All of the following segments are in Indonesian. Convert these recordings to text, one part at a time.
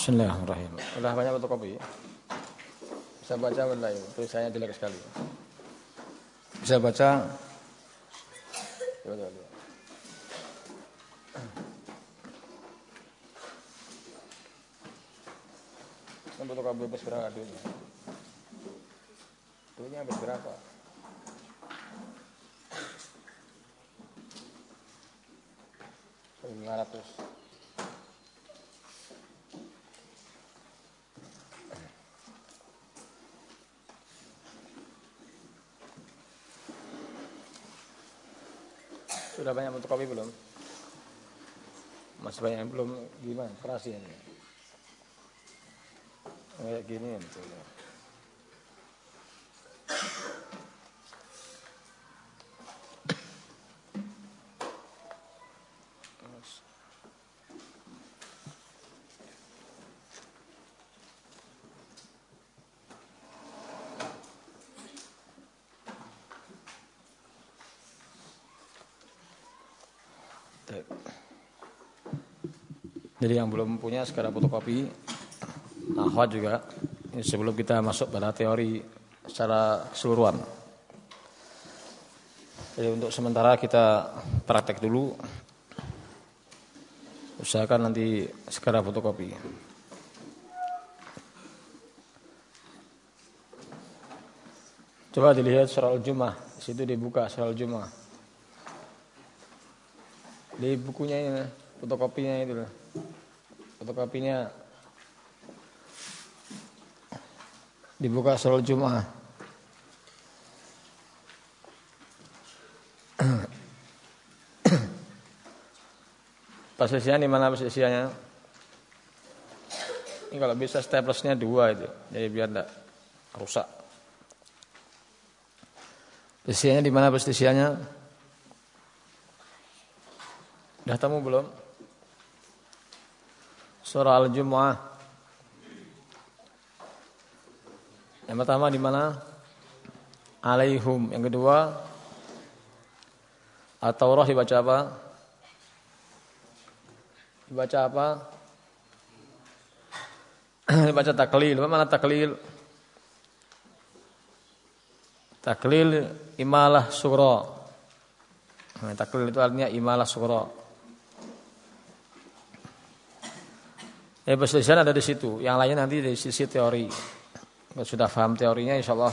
Bismillahirrahmanirrahim. Udah banyak fotokopi? Bisa baca belum? Tulisannya jelek sekali. Bisa baca? Coba, coba, coba. Kan fotokopi habis berapa duitnya? Duitnya habis berapa? Lima ratus. Sudah banyak fotokopi belum? Masih banyak yang belum gimana? Kerasi ini. Kayak gini gitu. Jadi yang belum punya sekarang fotokopi, akhwat juga. Ini sebelum kita masuk pada teori secara keseluruhan. Jadi untuk sementara kita praktek dulu. Usahakan nanti sekarang fotokopi. Coba dilihat surah Al-Jum'ah, situ dibuka surah Al-Jum'ah. Di bukunya ini, fotokopinya itu loh fotokopinya dibuka sholat Jumat. Posisinya di mana posisinya? Ini kalau bisa staplernya dua itu, jadi biar tidak rusak. Posisinya di mana posisinya? Sudah tamu belum? Surah Al-Jumu'ah. Yang pertama di mana? Alaihum. Yang kedua At-Taurah dibaca apa? Dibaca apa? dibaca taklil. Mana taklil? Taklil imalah surah. Taklil itu artinya imalah surah. Ya perselisihan ada di situ. Yang lainnya nanti dari sisi teori. Kalau sudah paham teorinya insya Allah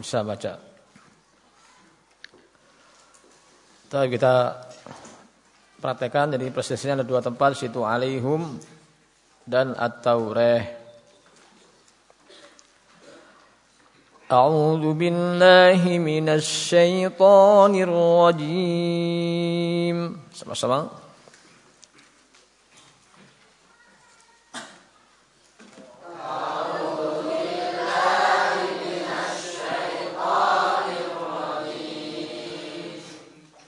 bisa baca. Tapi kita praktekkan jadi perselisihan ada dua tempat situ alaihum dan at-taureh. A'udzu billahi minasy syaithanir rajim. Sama-sama.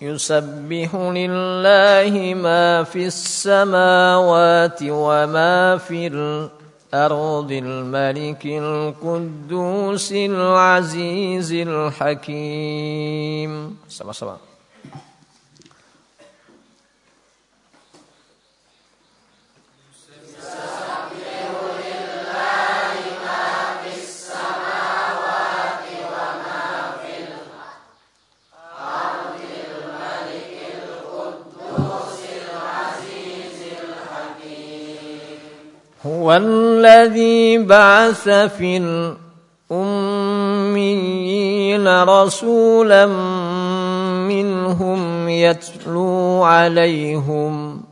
يسبح لله ما في السماوات وما في الأرض الملك القدوس العزيز الحكيم. sama-sama هو الذي بعث في الأميين رسولا منهم يتلو عليهم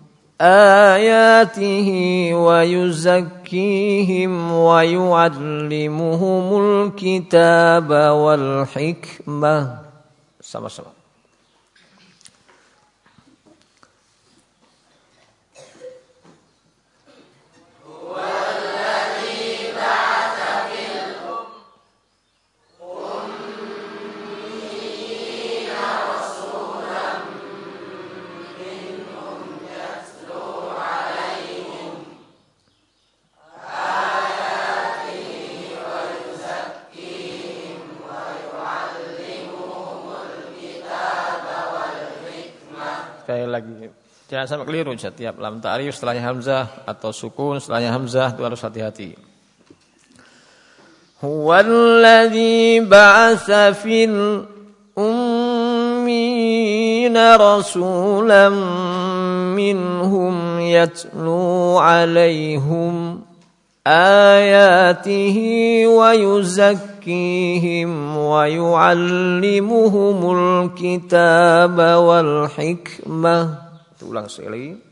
آياته ويزكيهم ويعلمهم الكتاب والحكمة. sama-sama Jangan sampai keliru setiap lam ta'rif setelahnya hamzah atau sukun setelahnya hamzah itu harus hati-hati. Huwallazi ba'atsa fil ummiyina rasulam minhum yatlu 'alaihim ayatihi wa yuzakkihim wa yu'allimuhumul kitaba wal hikmah ulang sekali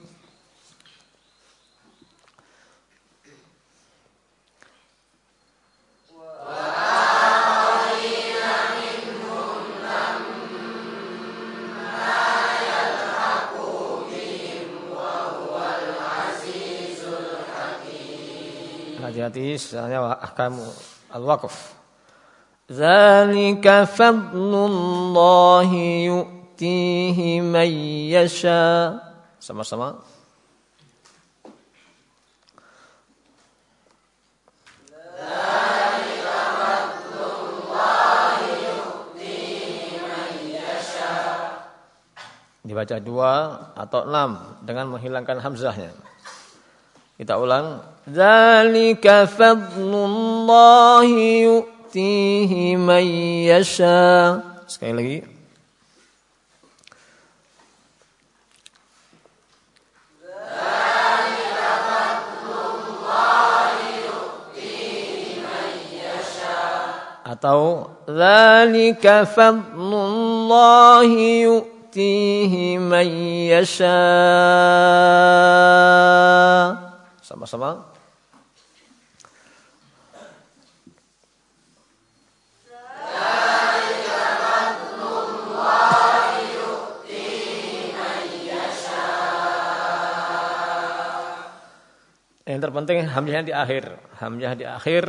Hati-hati misalnya ahkam al-waqf. Zalika fadlullahi yu'tihi man yasha. Sama-sama. Dibaca dua atau enam dengan menghilangkan hamzahnya. Kita ulang. Zalika fadlullahi yu'tihi man yasha. Sekali lagi. atau zalika fadlullahi yu'tihi man yasha sama-sama. Yang terpenting hamzahnya di akhir. Hamzah di akhir.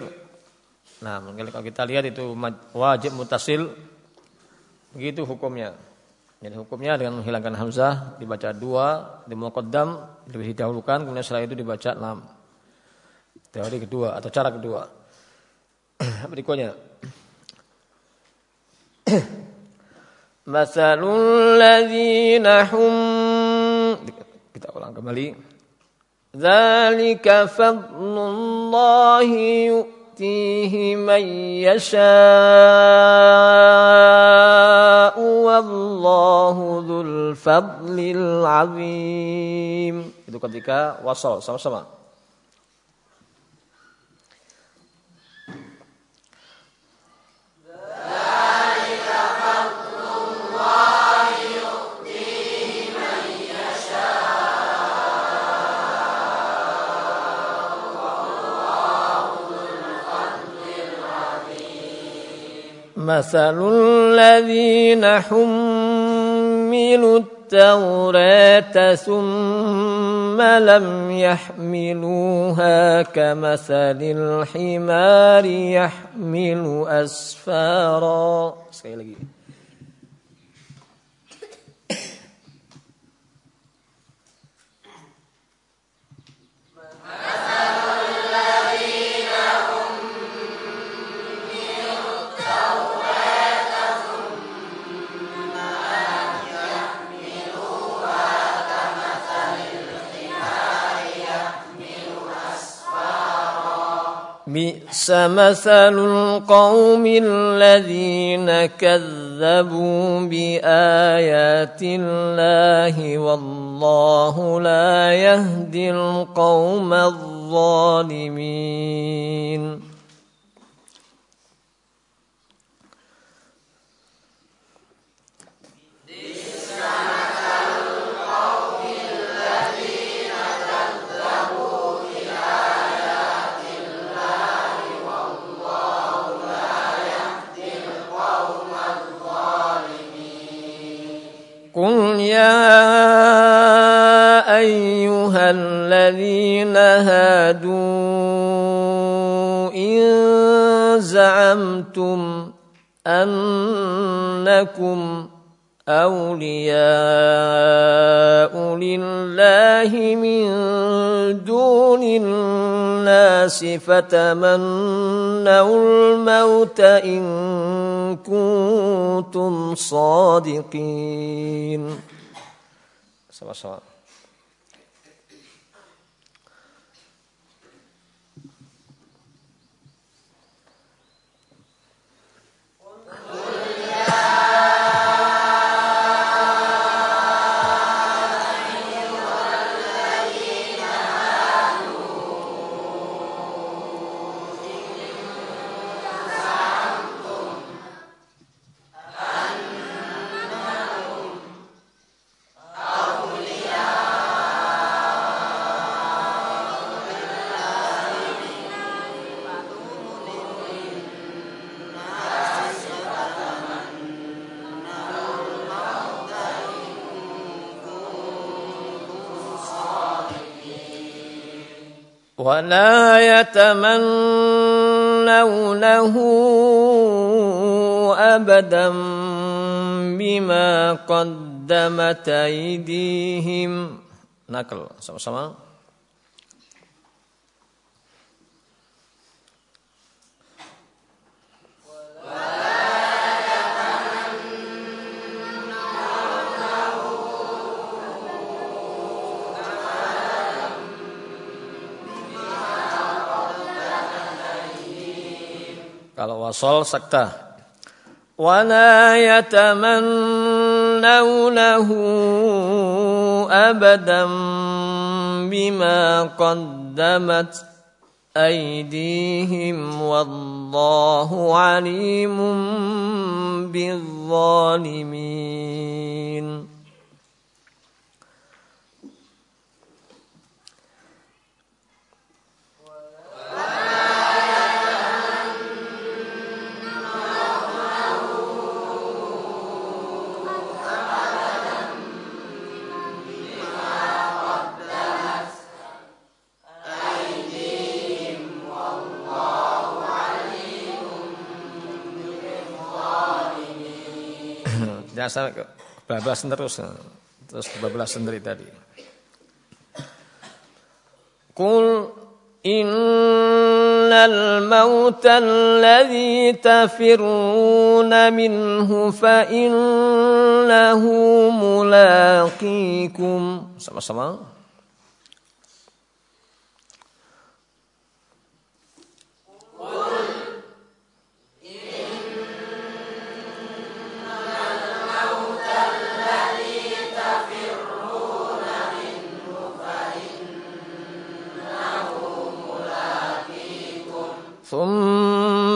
Nah, kalau kita lihat itu wajib mutasil. Begitu hukumnya. Jadi hukumnya dengan menghilangkan hamzah dibaca dua, di muqaddam lebih didahulukan, kemudian setelah itu dibaca enam. Teori kedua atau cara kedua. Berikutnya. Masalul ladzina hum kita ulang kembali. Zalika fadlullahi yu'tihi man yasha' الفضل العظيم. Itu ketika wasal sama-sama. مثل الذين حملوا التوراة ثم لم يحملوها كمثل الحمار يحمل أسفارا. بئس مثل القوم الذين كذبوا بآيات الله والله لا يهدي القوم الظالمين. الذين هادوا إن زعمتم أنكم أولياء لله من دون الناس فتمنوا الموت إن كنتم صادقين. sama-sama ولا يتمنونه أبدا بما قدمت أيديهم. نقل sama-sama Kalau wasol sekta. Wala yatamannawnahu abadan bima qaddamat أيديهم والله عليم بالظالمين Sampai ke bablasan terus. Terus bablasan dari tadi. Qul innal mauta alladhi tafirruna minhu fa innahu mulaqikum. Sama-sama.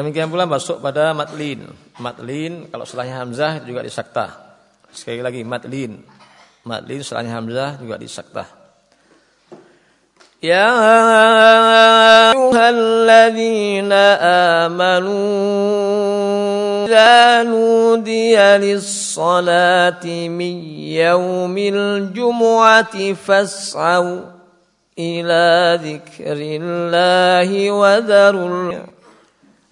Demikian pula masuk pada matlin. Matlin kalau setelahnya hamzah juga disakta. Sekali lagi matlin. Matlin setelahnya hamzah juga disakta. Ya ayyuhalladzina amanu إذا نودي للصلاة من يوم الجمعة فاسعوا إلى ذكر الله وذروا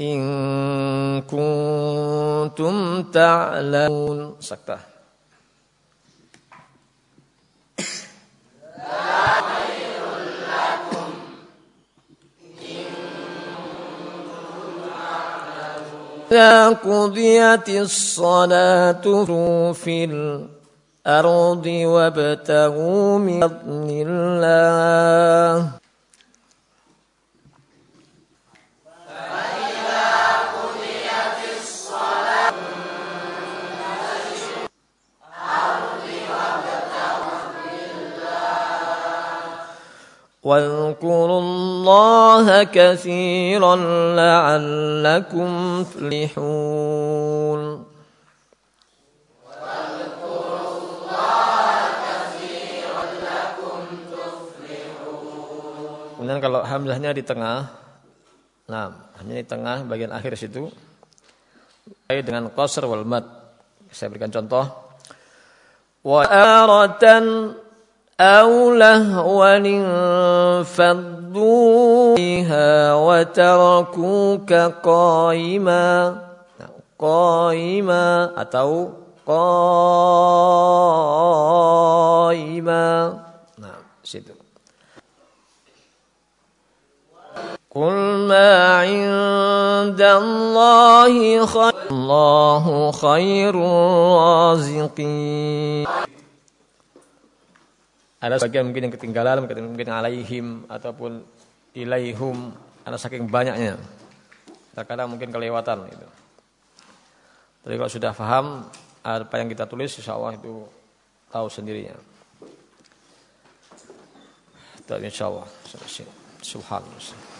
إن كنتم تعلمون. سكتة إذا قضيت الصلاة في الأرض وابتغوا من فضل الله. واذكروا الله كثيرا لعلكم تفلحون Kemudian kalau hamzahnya di tengah, nah hanya di tengah bagian akhir situ, dengan qasr wal mad. Saya berikan contoh. Wa aratan أو لهوا انفضوا فيها وتركوك قائما قائما atau قائما. nah situ قل ما عند الله خير الله خير الرازقين. Ada sebagian mungkin yang ketinggalan, mungkin alaihim ataupun ilaihum. Ada saking banyaknya. Terkadang mungkin kelewatan itu. Tapi kalau sudah paham apa yang kita tulis, insya Allah itu tahu sendirinya. Dan insya Allah. Subhanallah.